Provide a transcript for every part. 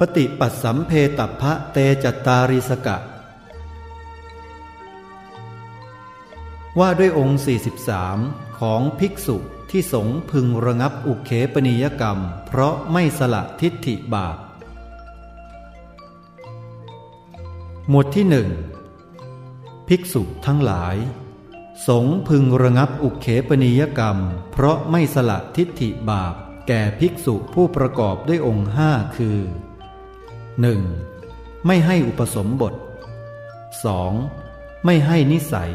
ปฏิปัสสัมเพตัพะเตจตาริสกะ ว่าด้วยองค์ 43 ของภิกษุที่สงพึงระงับอุเคปนิยกรรม เพราะไม่สละทิฏฐิบาป หมวดที่หนึ่งภิกษุทั้งหลาย สงพึงระงับอุเคปนิยกรรม เพราะไม่สละทิฏฐิบาปแก่ภิกษุผู้ประกอบด้วยองค์ห้าคือ 1. ไม่ให้อุปสมบท 2. ไม่ให้นิสัย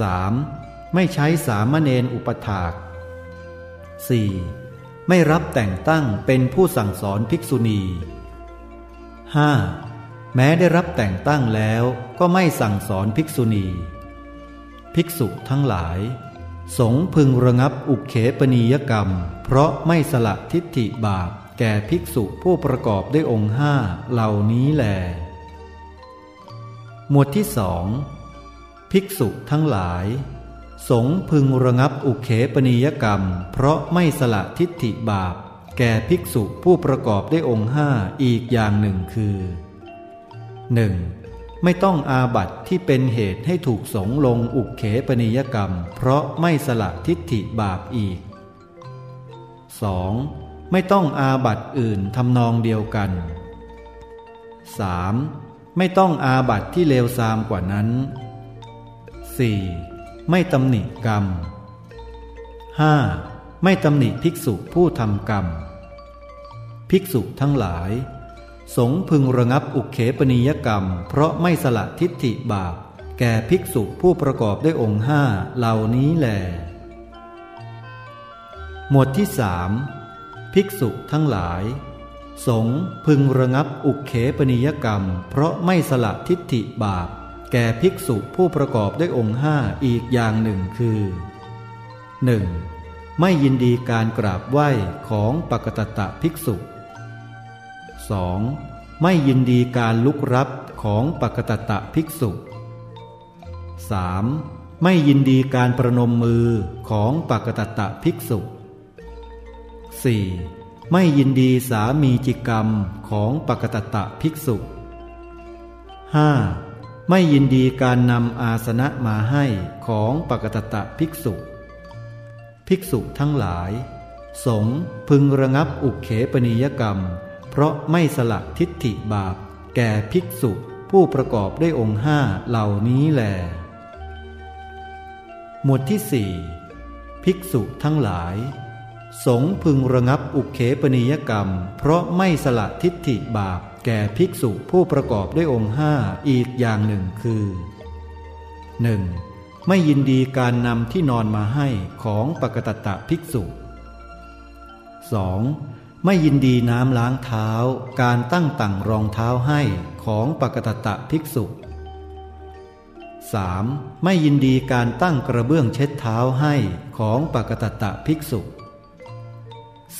3. ไม่ใช้สามเณรอุปถาก 4. ไม่รับแต่งตั้งเป็นผู้สั่งสอนภิกษุณี 5. แม้ได้รับแต่งตั้งแล้วก็ไม่สั่งสอนภิกษุณี ภิกษุทั้งหลาย สงพึงระงับอุเขปนียกรรม เพราะไม่สละทิฏฐิบาป แก่ภิกษุผู้ประกอบด้วยองค์ห้าเหล่านี้แล หมวดที่สองภิกษุทั้งหลาย สงพึงระงับอุเขปนิยกรรม เพราะไม่สละทิฏฐิบาป แก่ภิกษุผู้ประกอบด้วยองค์ห้าอีกอย่างหนึ่งคือ 1. ไม่ต้องอาบัตที่เป็นเหตุให้ถูกสงลงอุเขปนิยกรรม เพราะไม่สละทิฏฐิบาปอีก 2. ไม่ต้องอาบัตอื่นทำนองเดียวกัน 3. ไม่ต้องอาบัตที่เลวทรามกว่านั้น 4. ไม่ตำหนิกรรม 5. ไม่ตำหนิภิกษุผู้ทำกรรม ภิกษุทั้งหลาย สงพึงระงับอุเขปนิยกรรม เพราะไม่สละทิฏฐิบาป แก่ภิกษุผู้ประกอบด้วยองค์ห้าเหล่านี้แหลหมวดที่สาม ภิกษุทั้งหลาย สงพึงระงับอุเขปนิยกรรม เพราะไม่สละทิฏฐิบาป แก่ภิกษุผู้ประกอบด้วยองค์ห้าอีกอย่างหนึ่งคือ 1. ไม่ยินดีการกราบไหว้ของปกตตะภิกษุ 2. ไม่ยินดีการลุกรับของปกตตะภิกษุ 3. ไม่ยินดีการประนมมือของปกตตะภิกษุ 4. ไม่ยินดีสามีจิกรรมของปกตตะภิกษุ 5. ไม่ยินดีการนำอาสนะมาให้ของปกตตะภิกษุ ภิกษุทั้งหลาย สงพึงระงับอุเขปนิยกรรม เพราะไม่สละทิฏฐิบาป แก่ภิกษุผู้ประกอบด้วยองค์ห้าเหล่านี้แลหมวดที่สี่ภิกษุทั้งหลาย สงพึงระงับอุเคปนิยกรรม เพราะไม่สละทิฏฐิบาปแก่ภิกษุผู้ประกอบด้วยองค์ห้าอีกอย่างหนึ่งคือ 1. ไม่ยินดีการนำที่นอนมาให้ของปกตตะภิกษุ 2. ไม่ยินดีน้ำล้างเท้า การตั้งต่างรองเท้าให้ของปกตตะภิกษุ 3. ไม่ยินดีการตั้งกระเบื้องเช็ดเท้าให้ของปกตตะภิกษุ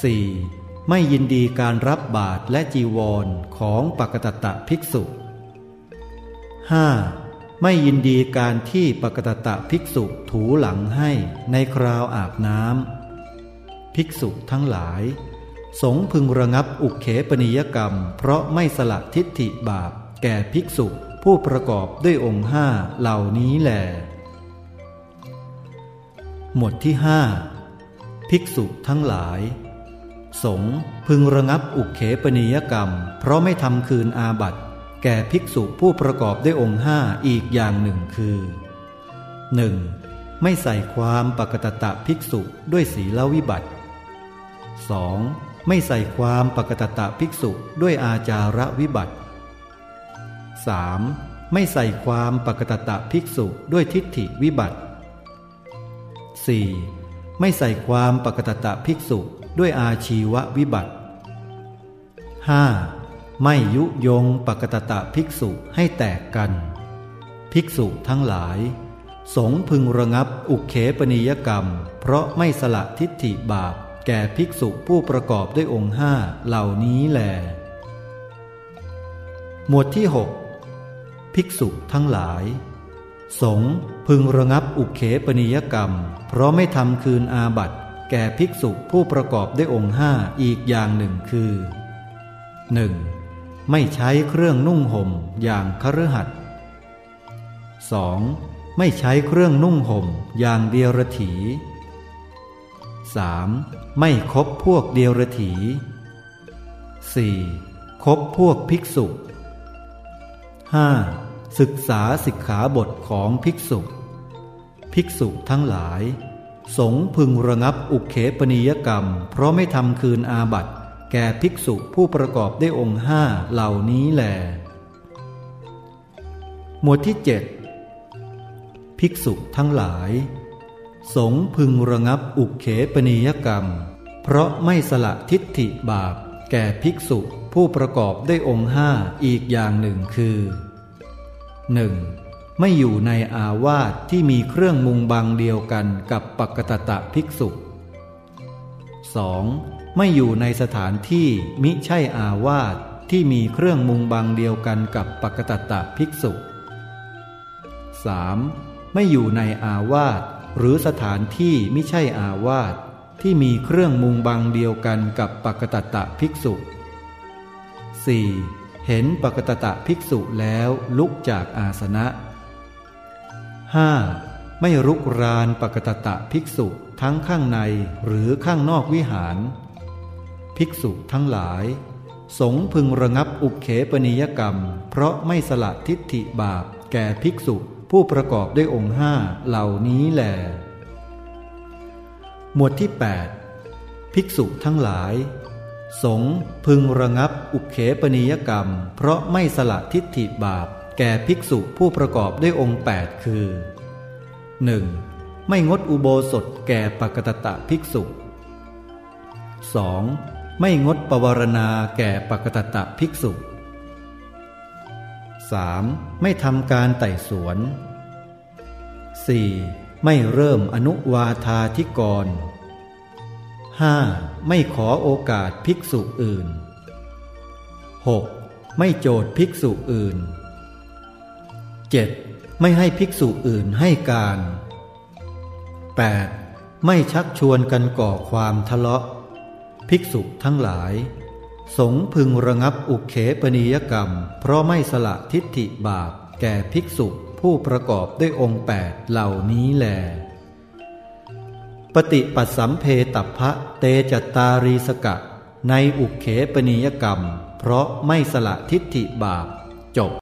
4. ไม่ยินดีการรับบาตรและจีวรของปกตตะภิกษุ 5. ไม่ยินดีการที่ปกตตะภิกษุถูหลังให้ในคราวอาบน้ำภิกษุทั้งหลาย สงพึงระงับอุเขปนิยกรรม เพราะไม่สละทิฏฐิบาปแก่ภิกษุผู้ประกอบด้วยองค์ห้าเหล่านี้แหลหมวดที่ห้าภิกษุทั้งหลาย สงพึงระงับอุเขปนิยกรรม เพราะไม่ทำคืนอาบัตแก่ภิกษุผู้ประกอบด้วยองค์ห้าอีกอย่างหนึ่งคือ 1. ไม่ใส่ความปกตตะภิกษุด้วยศีลวิบัติ 2. ไม่ใส่ความปกตตะภิกษุด้วยอาจาระวิบัติ 3. ไม่ใส่ความปกตตะภิกษุด้วยทิฏฐิวิบัติ 4. ไม่ใส่ความปกตตะภิกษุด้วยอาชีววิบัติ 5. ไม่ยุยงปกตตะภิกษุให้แตกกัน ภิกษุทั้งหลาย สงพึงระงับอุเคปนิยกรรม เพราะไม่สละทิฏฐิบาปแก่ภิกษุผู้ประกอบด้วยองค์ห้าเหล่านี้แลหมวดที่ 6 ภิกษุทั้งหลาย สง พึงระงับอุเคปนิยกรรม เพราะไม่ทำคืนอาบัติ แก่ภิกษุผู้ประกอบด้วยองค์ห้าอีกอย่างหนึ่งคือ 1. ไม่ใช้เครื่องนุ่งห่มอย่างคฤหัสถ์ 2. ไม่ใช้เครื่องนุ่งห่มอย่างเดียวรถี 3. ไม่คบพวกเดียวรถี 4. คบพวกภิกษุ 5. ศึกษาสิกขาบทของภิกษุ ภิกษุทั้งหลาย สงพึงระงับอุเคปนิยกรรม เพราะไม่ทำคืนอาบัติแก่ภิกษุผู้ประกอบด้วยองค์ห้าเหล่านี้แหลหมวดที่เจ็ดภิกษุทั้งหลาย สงพึงระงับอุเขปนิยกรรม เพราะไม่สละทิฏฐิบาป แก่ภิกษุผู้ประกอบด้วยองค์ห้าอีกอย่างหนึ่งคือ 1. ไม่อยู่ในอาวาสที่มีเครื่องมุงบังเดียวกันกับปกตตะภิกษุ 2. ไม่อยู่ในสถานที่มิใช่อาวาสที่มีเครื่องมุงบังเดียวกันกับปกตตะภิกษุ 3. ไม่อยู่ในอาวาสหรือสถานที่มิใช่อาวาสที่มีเครื่องมุงบังเดียวกันกับปกตตะภิกษุ 4. เห็นปกตตะภิกษุแล้วลุกจากอาสนะ 5. ไม่รุกรานปกตตะภิกษุทั้งข้างในหรือข้างนอกวิหาร ภิกษุทั้งหลาย สงพึงระงับอุเขปนิยกรรม เพราะไม่สละทิฏฐิบาปแก่ภิกษุผู้ประกอบด้วยองค์ห้าเหล่านี้แหลหมวดที่ 8 ภิกษุทั้งหลาย สงพึงระงับอุเขปนิยกรรม เพราะไม่สละทิฏฐิบาป แก่ภิกษุผู้ประกอบด้วยองค์ 8 คือ 1. ไม่งดอุโบสถแก่ปกตตะภิกษุ 2. ไม่งดปวารณาแก่ปกตตะภิกษุ 3. ไม่ทำการไต่สวน 4. ไม่เริ่มอนุวาธาธิกร 5. ไม่ขอโอกาสภิกษุอื่น 6. ไม่โจทย์ภิกษุอื่น 7. ไม่ให้ภิกษุอื่นให้การ 8. ไม่ชักชวนกันก่อความทะเลาะ ภิกษุทั้งหลาย สงพึงระงับอุเขปนิยกรรม เพราะไม่สละทิฏฐิบาปแก่ภิกษุผู้ประกอบด้วยองค์แปดเหล่านี้แล ปฏิปัสสัมเพตัพะเตจตารีสกะ ในอุเขปนิยกรรม เพราะไม่สละทิฏฐิบาปจบ